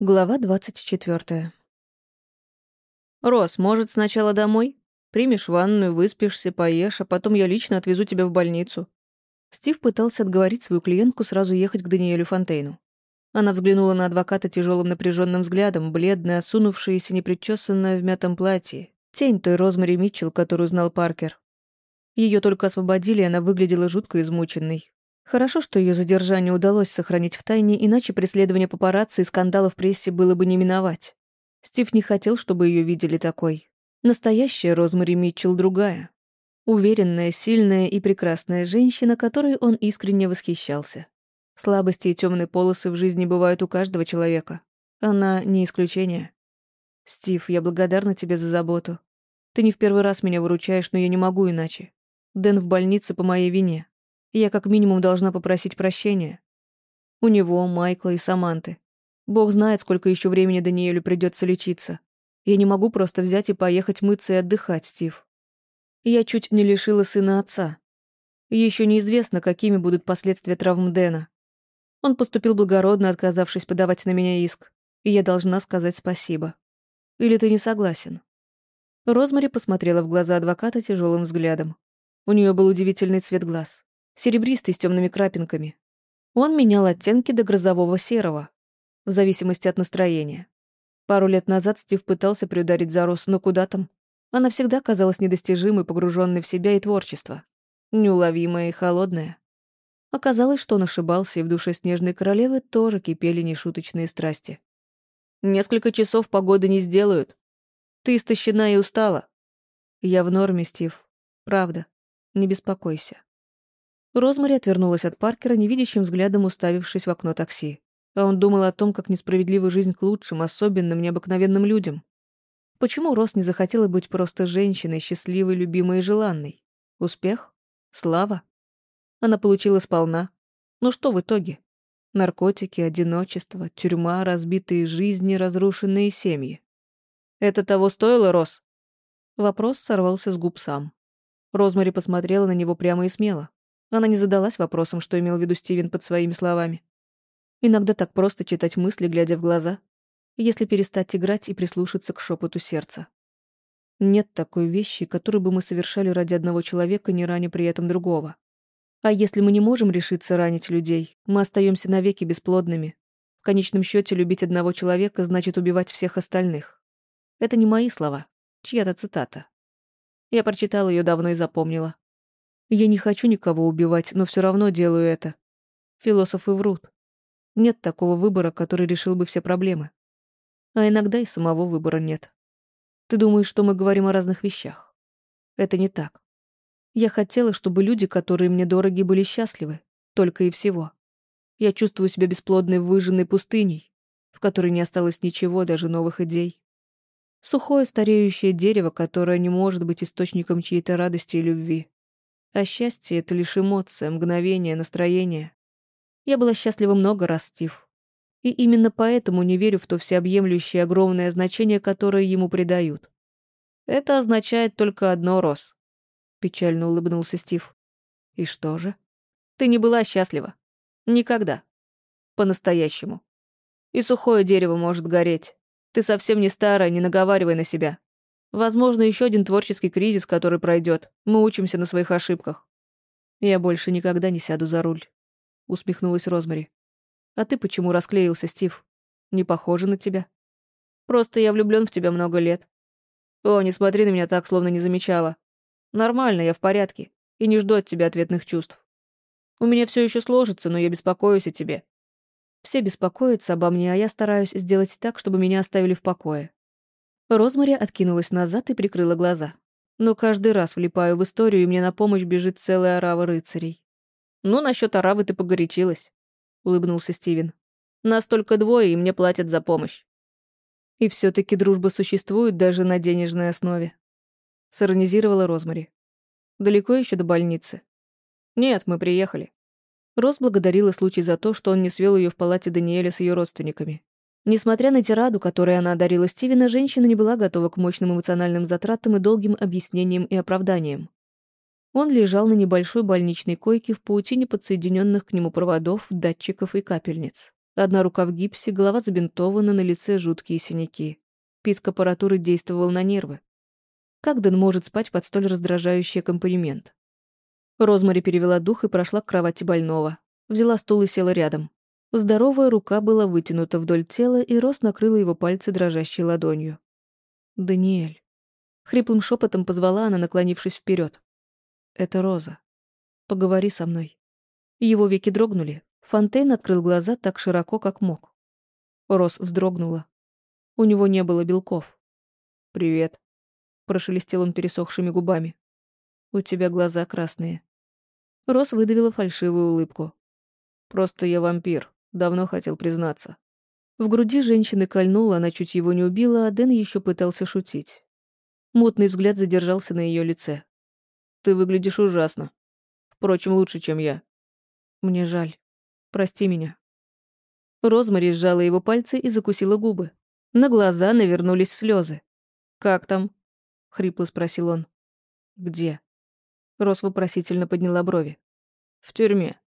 Глава 24. «Рос, может, сначала домой? Примешь ванную, выспишься, поешь, а потом я лично отвезу тебя в больницу». Стив пытался отговорить свою клиентку сразу ехать к Даниэлю Фонтейну. Она взглянула на адвоката тяжелым напряженным взглядом, бледная, осунувшаяся, непричесанная в мятом платье. Тень той Розмари Митчелл, которую знал Паркер. Ее только освободили, и она выглядела жутко измученной. Хорошо, что ее задержание удалось сохранить в тайне, иначе преследование папарацци и скандала в прессе было бы не миновать. Стив не хотел, чтобы ее видели такой. Настоящая Розмари Митчелл другая. Уверенная, сильная и прекрасная женщина, которой он искренне восхищался. Слабости и темные полосы в жизни бывают у каждого человека. Она не исключение. «Стив, я благодарна тебе за заботу. Ты не в первый раз меня выручаешь, но я не могу иначе. Дэн в больнице по моей вине. Я как минимум должна попросить прощения. У него, Майкла и Саманты. Бог знает, сколько еще времени Даниэлю придется лечиться. Я не могу просто взять и поехать мыться и отдыхать, Стив. Я чуть не лишила сына отца. Еще неизвестно, какими будут последствия травм Дэна. Он поступил благородно, отказавшись подавать на меня иск, и я должна сказать спасибо. Или ты не согласен?» Розмари посмотрела в глаза адвоката тяжелым взглядом. У нее был удивительный цвет глаз серебристый с темными крапинками. Он менял оттенки до грозового серого, в зависимости от настроения. Пару лет назад Стив пытался приударить за Рос, но куда там? Она всегда казалась недостижимой, погруженной в себя и творчество. Неуловимая и холодная. Оказалось, что он ошибался, и в душе Снежной Королевы тоже кипели нешуточные страсти. «Несколько часов погоды не сделают. Ты истощена и устала». «Я в норме, Стив. Правда. Не беспокойся». Розмари отвернулась от Паркера, невидящим взглядом уставившись в окно такси. А он думал о том, как несправедлива жизнь к лучшим, особенным, необыкновенным людям. Почему Рос не захотела быть просто женщиной, счастливой, любимой и желанной? Успех? Слава? Она получила сполна. Но что в итоге? Наркотики, одиночество, тюрьма, разбитые жизни, разрушенные семьи. Это того стоило, Рос? Вопрос сорвался с губ сам. Розмари посмотрела на него прямо и смело. Она не задалась вопросом, что имел в виду Стивен под своими словами. Иногда так просто читать мысли, глядя в глаза, если перестать играть и прислушаться к шепоту сердца. Нет такой вещи, которую бы мы совершали ради одного человека, не раня при этом другого. А если мы не можем решиться ранить людей, мы остаемся навеки бесплодными. В конечном счете любить одного человека значит убивать всех остальных. Это не мои слова, чья-то цитата. Я прочитала ее давно и запомнила. Я не хочу никого убивать, но все равно делаю это. Философы врут. Нет такого выбора, который решил бы все проблемы. А иногда и самого выбора нет. Ты думаешь, что мы говорим о разных вещах? Это не так. Я хотела, чтобы люди, которые мне дороги, были счастливы. Только и всего. Я чувствую себя бесплодной выжженной пустыней, в которой не осталось ничего, даже новых идей. Сухое стареющее дерево, которое не может быть источником чьей-то радости и любви. А счастье — это лишь эмоция, мгновение, настроение. Я была счастлива много раз, Стив. И именно поэтому не верю в то всеобъемлющее огромное значение, которое ему придают. Это означает только одно, Рос. Печально улыбнулся Стив. И что же? Ты не была счастлива. Никогда. По-настоящему. И сухое дерево может гореть. Ты совсем не старая, не наговаривай на себя. Возможно, еще один творческий кризис, который пройдет. Мы учимся на своих ошибках. Я больше никогда не сяду за руль. Усмехнулась Розмари. А ты почему расклеился, Стив? Не похоже на тебя. Просто я влюблен в тебя много лет. О, не смотри на меня так, словно не замечала. Нормально, я в порядке. И не жду от тебя ответных чувств. У меня все еще сложится, но я беспокоюсь о тебе. Все беспокоятся обо мне, а я стараюсь сделать так, чтобы меня оставили в покое. Розмари откинулась назад и прикрыла глаза. Но каждый раз влипаю в историю, и мне на помощь бежит целая орава рыцарей. «Ну, насчет оравы ты погорячилась», — улыбнулся Стивен. «Нас только двое, и мне платят за помощь». «И все таки дружба существует даже на денежной основе», — сиронизировала Розмари. «Далеко еще до больницы?» «Нет, мы приехали». Роз благодарила случай за то, что он не свел ее в палате Даниэля с ее родственниками. Несмотря на тираду, которой она одарила Стивена, женщина не была готова к мощным эмоциональным затратам и долгим объяснениям и оправданиям. Он лежал на небольшой больничной койке в паутине подсоединенных к нему проводов, датчиков и капельниц. Одна рука в гипсе, голова забинтована, на лице жуткие синяки. Писк аппаратуры действовал на нервы. Как Дэн может спать под столь раздражающий аккомпанемент? Розмари перевела дух и прошла к кровати больного. Взяла стул и села рядом. Здоровая рука была вытянута вдоль тела, и Рос накрыла его пальцы дрожащей ладонью. «Даниэль». Хриплым шепотом позвала она, наклонившись вперед. «Это Роза. Поговори со мной». Его веки дрогнули. Фонтейн открыл глаза так широко, как мог. Рос вздрогнула. У него не было белков. «Привет», — прошелестел он пересохшими губами. «У тебя глаза красные». Рос выдавила фальшивую улыбку. «Просто я вампир. Давно хотел признаться». В груди женщины кольнула, она чуть его не убила, а Дэн еще пытался шутить. Мутный взгляд задержался на ее лице. «Ты выглядишь ужасно. Впрочем, лучше, чем я. Мне жаль. Прости меня». Розмари сжала его пальцы и закусила губы. На глаза навернулись слезы. «Как там?» — хрипло спросил он. «Где?» Рос вопросительно подняла брови. «В тюрьме».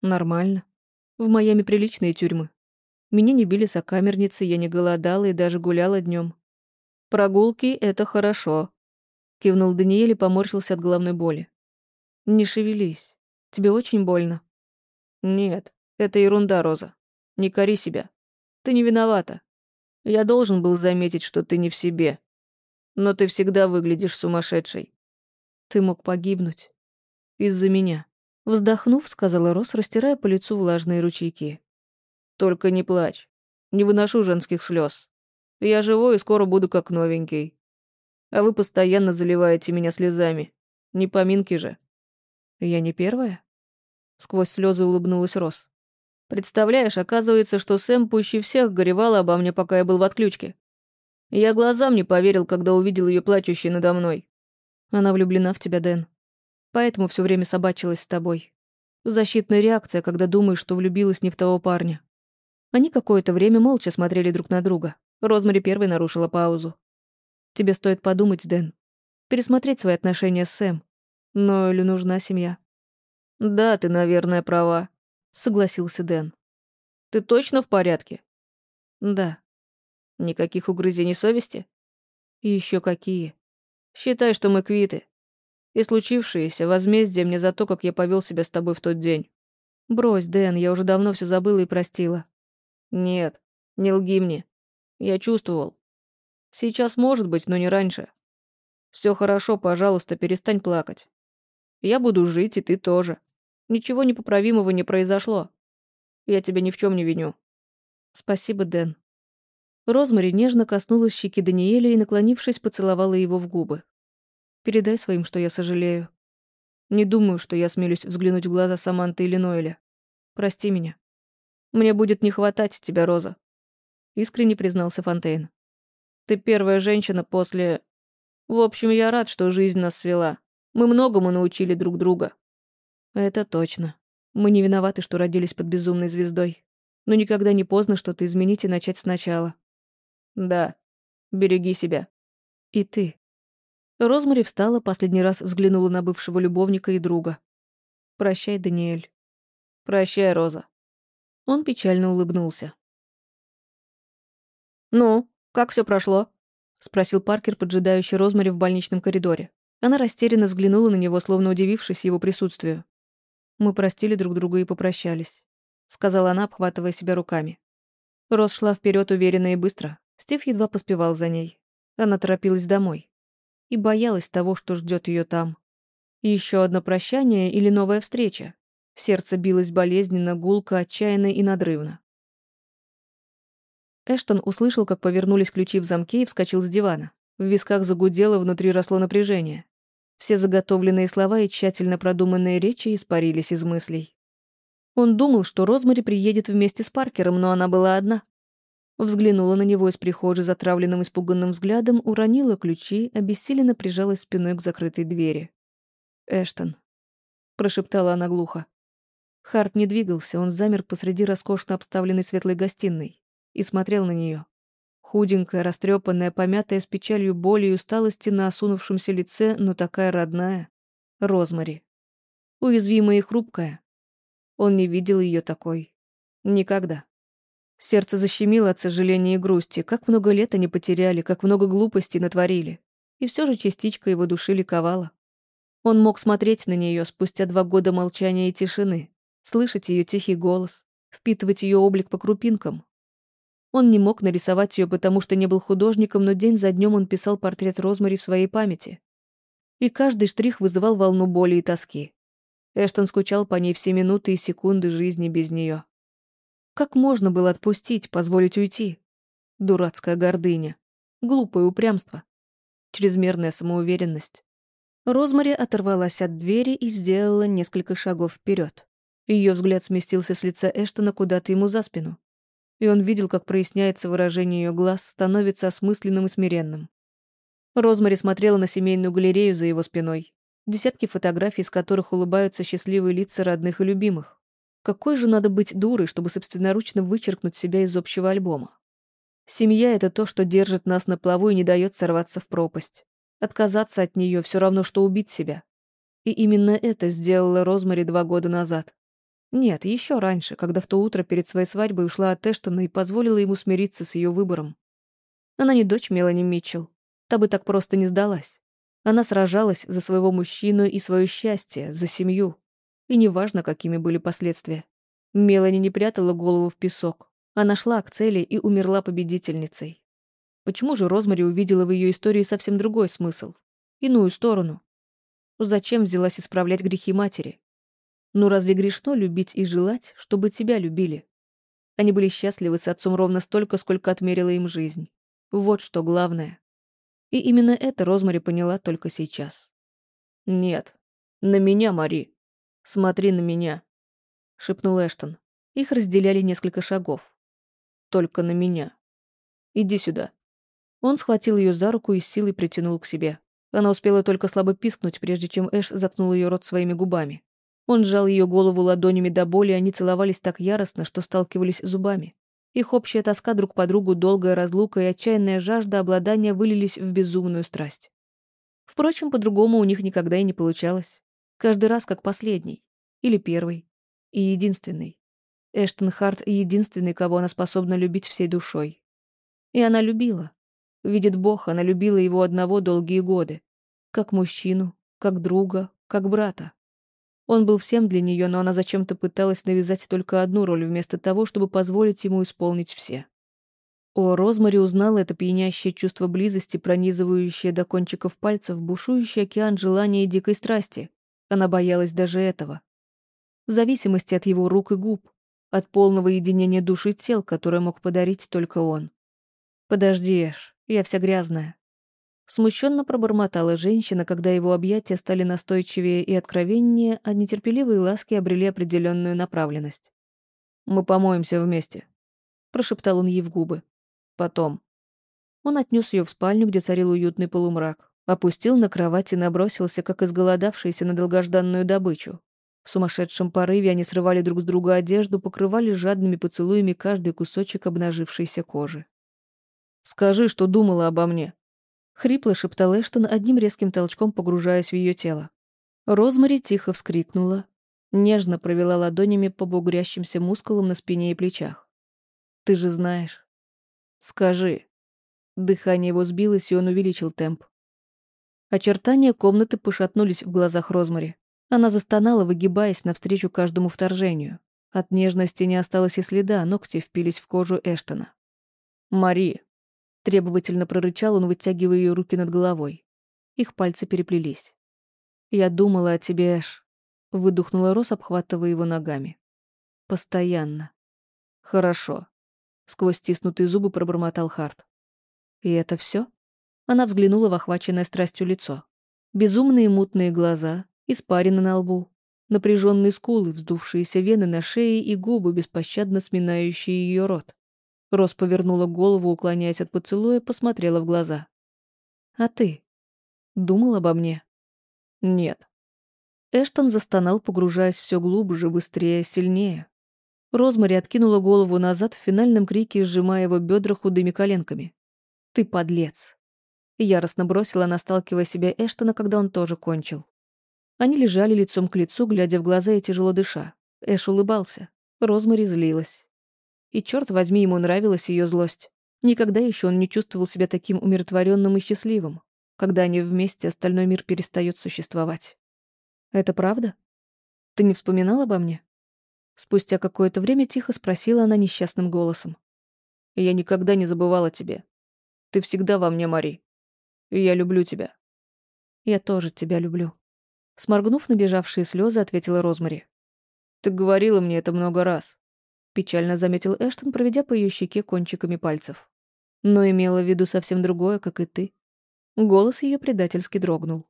«Нормально. В Майами приличные тюрьмы. Меня не били сокамерницы, я не голодала и даже гуляла днем. «Прогулки — это хорошо», — кивнул Даниэль и поморщился от головной боли. «Не шевелись. Тебе очень больно?» «Нет, это ерунда, Роза. Не кори себя. Ты не виновата. Я должен был заметить, что ты не в себе. Но ты всегда выглядишь сумасшедшей. Ты мог погибнуть. Из-за меня. Вздохнув, сказала Рос, растирая по лицу влажные ручейки. «Только не плачь. Не выношу женских слез. Я живой и скоро буду как новенький. А вы постоянно заливаете меня слезами. Не поминки же». «Я не первая?» Сквозь слезы улыбнулась Рос. «Представляешь, оказывается, что Сэм пуще всех горевала обо мне, пока я был в отключке. Я глазам не поверил, когда увидел ее плачущей надо мной. Она влюблена в тебя, Дэн. Поэтому все время собачилась с тобой. Защитная реакция, когда думаешь, что влюбилась не в того парня. Они какое-то время молча смотрели друг на друга. Розмари первой нарушила паузу. Тебе стоит подумать, Дэн. Пересмотреть свои отношения с Сэм. Но или нужна семья? Да, ты, наверное, права, согласился Дэн. Ты точно в порядке? Да. Никаких угрызений совести? Еще какие. Считай, что мы квиты. И случившееся возмездие мне за то, как я повел себя с тобой в тот день. Брось, Дэн, я уже давно все забыла и простила. Нет, не лги мне. Я чувствовал. Сейчас может быть, но не раньше. Все хорошо, пожалуйста, перестань плакать. Я буду жить, и ты тоже. Ничего непоправимого не произошло. Я тебя ни в чем не виню. Спасибо, Дэн. Розмари нежно коснулась щеки Даниэля и, наклонившись, поцеловала его в губы. Передай своим, что я сожалею. Не думаю, что я смелюсь взглянуть в глаза Саманты или Ноэля. Прости меня. Мне будет не хватать тебя, Роза. Искренне признался Фонтейн. Ты первая женщина после... В общем, я рад, что жизнь нас свела. Мы многому научили друг друга. Это точно. Мы не виноваты, что родились под безумной звездой. Но никогда не поздно что-то изменить и начать сначала. Да. Береги себя. И ты. Розмари встала, последний раз взглянула на бывшего любовника и друга. «Прощай, Даниэль». «Прощай, Роза». Он печально улыбнулся. «Ну, как все прошло?» — спросил Паркер, поджидающий Розмари в больничном коридоре. Она растерянно взглянула на него, словно удивившись его присутствию. «Мы простили друг друга и попрощались», — сказала она, обхватывая себя руками. Роз шла вперед уверенно и быстро. Стив едва поспевал за ней. Она торопилась домой и боялась того, что ждет ее там. Еще одно прощание или новая встреча. Сердце билось болезненно, гулко, отчаянно и надрывно. Эштон услышал, как повернулись ключи в замке и вскочил с дивана. В висках загудело, внутри росло напряжение. Все заготовленные слова и тщательно продуманные речи испарились из мыслей. Он думал, что Розмари приедет вместе с Паркером, но она была одна. Взглянула на него из прихожей затравленным испуганным взглядом, уронила ключи, обессиленно прижалась спиной к закрытой двери. «Эштон», — прошептала она глухо. Харт не двигался, он замер посреди роскошно обставленной светлой гостиной и смотрел на нее. Худенькая, растрепанная, помятая с печалью боли и усталости на осунувшемся лице, но такая родная. Розмари. Уязвимая и хрупкая. Он не видел ее такой. Никогда. Сердце защемило от сожаления и грусти. Как много лет они потеряли, как много глупостей натворили. И все же частичка его души ликовала. Он мог смотреть на нее спустя два года молчания и тишины, слышать ее тихий голос, впитывать ее облик по крупинкам. Он не мог нарисовать ее, потому что не был художником, но день за днем он писал портрет Розмари в своей памяти. И каждый штрих вызывал волну боли и тоски. Эштон скучал по ней все минуты и секунды жизни без нее. Как можно было отпустить, позволить уйти? Дурацкая гордыня. Глупое упрямство. Чрезмерная самоуверенность. Розмари оторвалась от двери и сделала несколько шагов вперед. Ее взгляд сместился с лица Эштона куда-то ему за спину. И он видел, как проясняется выражение ее глаз, становится осмысленным и смиренным. Розмари смотрела на семейную галерею за его спиной. Десятки фотографий, с которых улыбаются счастливые лица родных и любимых. Какой же надо быть дурой, чтобы собственноручно вычеркнуть себя из общего альбома? Семья — это то, что держит нас на плаву и не дает сорваться в пропасть. Отказаться от нее все равно, что убить себя. И именно это сделала Розмари два года назад. Нет, еще раньше, когда в то утро перед своей свадьбой ушла от Эштона и позволила ему смириться с ее выбором. Она не дочь Мелани Митчелл. Та бы так просто не сдалась. Она сражалась за своего мужчину и свое счастье, за семью. И неважно, какими были последствия. Мелани не прятала голову в песок. Она шла к цели и умерла победительницей. Почему же Розмари увидела в ее истории совсем другой смысл? Иную сторону? Зачем взялась исправлять грехи матери? Ну разве грешно любить и желать, чтобы тебя любили? Они были счастливы с отцом ровно столько, сколько отмерила им жизнь. Вот что главное. И именно это Розмари поняла только сейчас. «Нет, на меня, Мари. Смотри на меня», — шепнул Эштон. Их разделяли несколько шагов. «Только на меня. Иди сюда». Он схватил ее за руку и силой притянул к себе. Она успела только слабо пискнуть, прежде чем Эш заткнул ее рот своими губами. Он сжал ее голову ладонями до боли, они целовались так яростно, что сталкивались зубами. Их общая тоска друг по другу, долгая разлука и отчаянная жажда обладания вылились в безумную страсть. Впрочем, по-другому у них никогда и не получалось. Каждый раз как последний. Или первый. И единственный. Эштон Харт — единственный, кого она способна любить всей душой. И она любила. Видит Бог, она любила его одного долгие годы. Как мужчину, как друга, как брата. Он был всем для нее, но она зачем-то пыталась навязать только одну роль вместо того, чтобы позволить ему исполнить все. О, Розмари узнала это пьянящее чувство близости, пронизывающее до кончиков пальцев бушующий океан желания и дикой страсти, она боялась даже этого. В зависимости от его рук и губ, от полного единения души и тел, которое мог подарить только он. «Подожди, Эш, я вся грязная». Смущенно пробормотала женщина, когда его объятия стали настойчивее и откровеннее, а нетерпеливые ласки обрели определенную направленность. «Мы помоемся вместе», — прошептал он ей в губы. «Потом». Он отнес ее в спальню, где царил уютный полумрак. Опустил на кровать и набросился, как изголодавшийся на долгожданную добычу. В сумасшедшем порыве они срывали друг с друга одежду, покрывали жадными поцелуями каждый кусочек обнажившейся кожи. «Скажи, что думала обо мне», — хрипло шептал Эштон, одним резким толчком погружаясь в ее тело. Розмари тихо вскрикнула, нежно провела ладонями по бугрящимся мускулам на спине и плечах. «Ты же знаешь». «Скажи». Дыхание его сбилось, и он увеличил темп. Очертания комнаты пошатнулись в глазах Розмари. Она застонала, выгибаясь навстречу каждому вторжению. От нежности не осталось и следа, ногти впились в кожу Эштона. «Мари!» — требовательно прорычал он, вытягивая ее руки над головой. Их пальцы переплелись. «Я думала о тебе, Эш», — выдохнула Рос, обхватывая его ногами. «Постоянно». «Хорошо», — сквозь стиснутые зубы пробормотал Харт. «И это все? Она взглянула в охваченное страстью лицо. Безумные мутные глаза, испарины на лбу, напряженные скулы, вздувшиеся вены на шее и губы, беспощадно сминающие ее рот. Рос повернула голову, уклоняясь от поцелуя, посмотрела в глаза. «А ты? Думал обо мне?» «Нет». Эштон застонал, погружаясь все глубже, быстрее, сильнее. Розмари откинула голову назад в финальном крике, сжимая его бедра худыми коленками. «Ты подлец!» Яростно бросила она, сталкивая себя Эштона, когда он тоже кончил. Они лежали лицом к лицу, глядя в глаза и тяжело дыша. Эш улыбался. Розмари злилась. И, черт возьми, ему нравилась ее злость. Никогда еще он не чувствовал себя таким умиротворенным и счастливым. Когда они вместе, остальной мир перестает существовать. «Это правда? Ты не вспоминал обо мне?» Спустя какое-то время тихо спросила она несчастным голосом. «Я никогда не забывала тебе. Ты всегда во мне, Мари. И я люблю тебя». «Я тоже тебя люблю». Сморгнув набежавшие слезы, ответила Розмари. «Ты говорила мне это много раз», — печально заметил Эштон, проведя по ее щеке кончиками пальцев. Но имела в виду совсем другое, как и ты. Голос ее предательски дрогнул.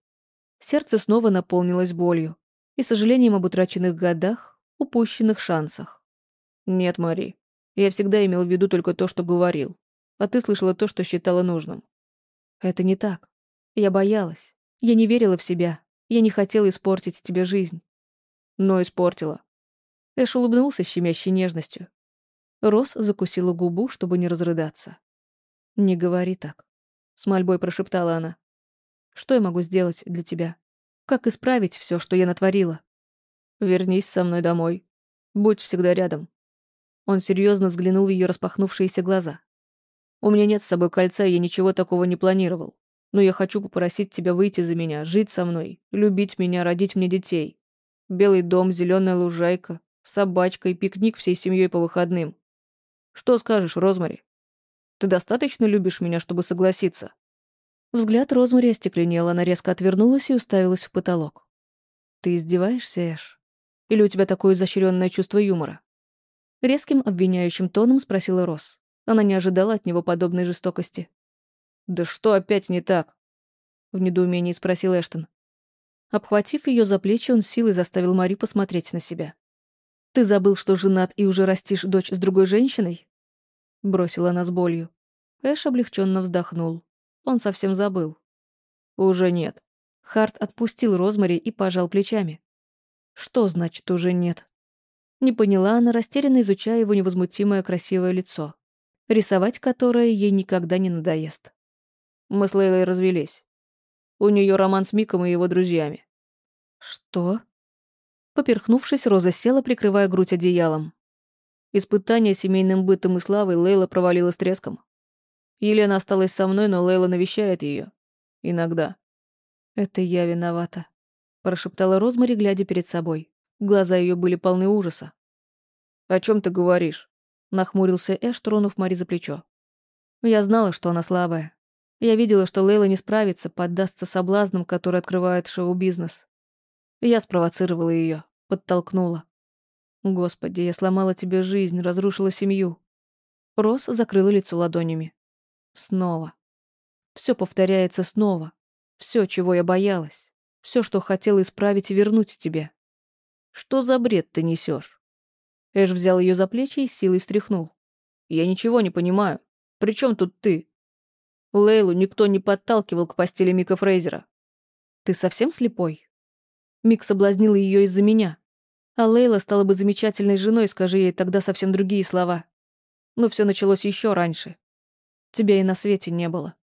Сердце снова наполнилось болью и сожалением об утраченных годах, упущенных шансах. «Нет, Мари, я всегда имел в виду только то, что говорил, а ты слышала то, что считала нужным». «Это не так. Я боялась. Я не верила в себя. Я не хотела испортить тебе жизнь». «Но испортила». Эш улыбнулся щемящей нежностью. Рос закусила губу, чтобы не разрыдаться. «Не говори так», — с мольбой прошептала она. Что я могу сделать для тебя? Как исправить все, что я натворила? Вернись со мной домой. Будь всегда рядом. Он серьезно взглянул в ее распахнувшиеся глаза. У меня нет с собой кольца, и я ничего такого не планировал. Но я хочу попросить тебя выйти за меня, жить со мной, любить меня, родить мне детей. Белый дом, зеленая лужайка, собачка и пикник всей семьей по выходным. Что скажешь, Розмари? Ты достаточно любишь меня, чтобы согласиться?» Взгляд Розмари остекленел, она резко отвернулась и уставилась в потолок. «Ты издеваешься, Эш? Или у тебя такое изощренное чувство юмора?» Резким обвиняющим тоном спросила Роз. Она не ожидала от него подобной жестокости. «Да что опять не так?» В недоумении спросил Эштон. Обхватив ее за плечи, он силой заставил Мари посмотреть на себя. «Ты забыл, что женат и уже растишь дочь с другой женщиной?» Бросила она с болью. Эш облегченно вздохнул. Он совсем забыл. Уже нет. Харт отпустил Розмари и пожал плечами. Что значит «уже нет»? Не поняла она, растерянно изучая его невозмутимое красивое лицо, рисовать которое ей никогда не надоест. Мы с Лейлой развелись. У нее роман с Миком и его друзьями. Что? Поперхнувшись, Роза села, прикрывая грудь одеялом. Испытание семейным бытом и славой Лейла провалила с треском. Елена осталась со мной, но Лейла навещает ее. Иногда. «Это я виновата», — прошептала Розмари, глядя перед собой. Глаза ее были полны ужаса. «О чем ты говоришь?» — нахмурился Эш, тронув Мари за плечо. Я знала, что она слабая. Я видела, что Лейла не справится, поддастся соблазнам, которые открывает шоу-бизнес. Я спровоцировала ее, подтолкнула. Господи, я сломала тебе жизнь, разрушила семью. Рос закрыла лицо ладонями. Снова. Все повторяется снова. Все, чего я боялась. Все, что хотела исправить и вернуть тебе. Что за бред ты несешь? Эш взял ее за плечи и силой стряхнул. Я ничего не понимаю. При чем тут ты? Лейлу никто не подталкивал к постели Мика Фрейзера. Ты совсем слепой? Мик соблазнил ее из-за меня. А Лейла стала бы замечательной женой, скажи ей тогда совсем другие слова. Но все началось еще раньше. Тебя и на свете не было».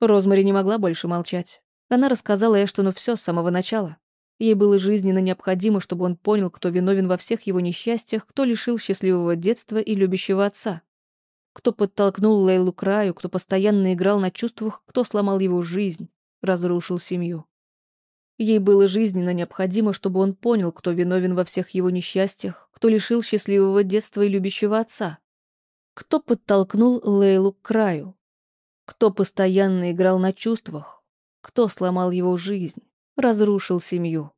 Розмари не могла больше молчать. Она рассказала Эштону все с самого начала. Ей было жизненно необходимо, чтобы он понял, кто виновен во всех его несчастьях, кто лишил счастливого детства и любящего отца. Кто подтолкнул Лейлу к краю, кто постоянно играл на чувствах, кто сломал его жизнь, разрушил семью. Ей было жизненно необходимо, чтобы он понял, кто виновен во всех его несчастьях, кто лишил счастливого детства и любящего отца. Кто подтолкнул Лейлу к краю? Кто постоянно играл на чувствах? Кто сломал его жизнь, разрушил семью?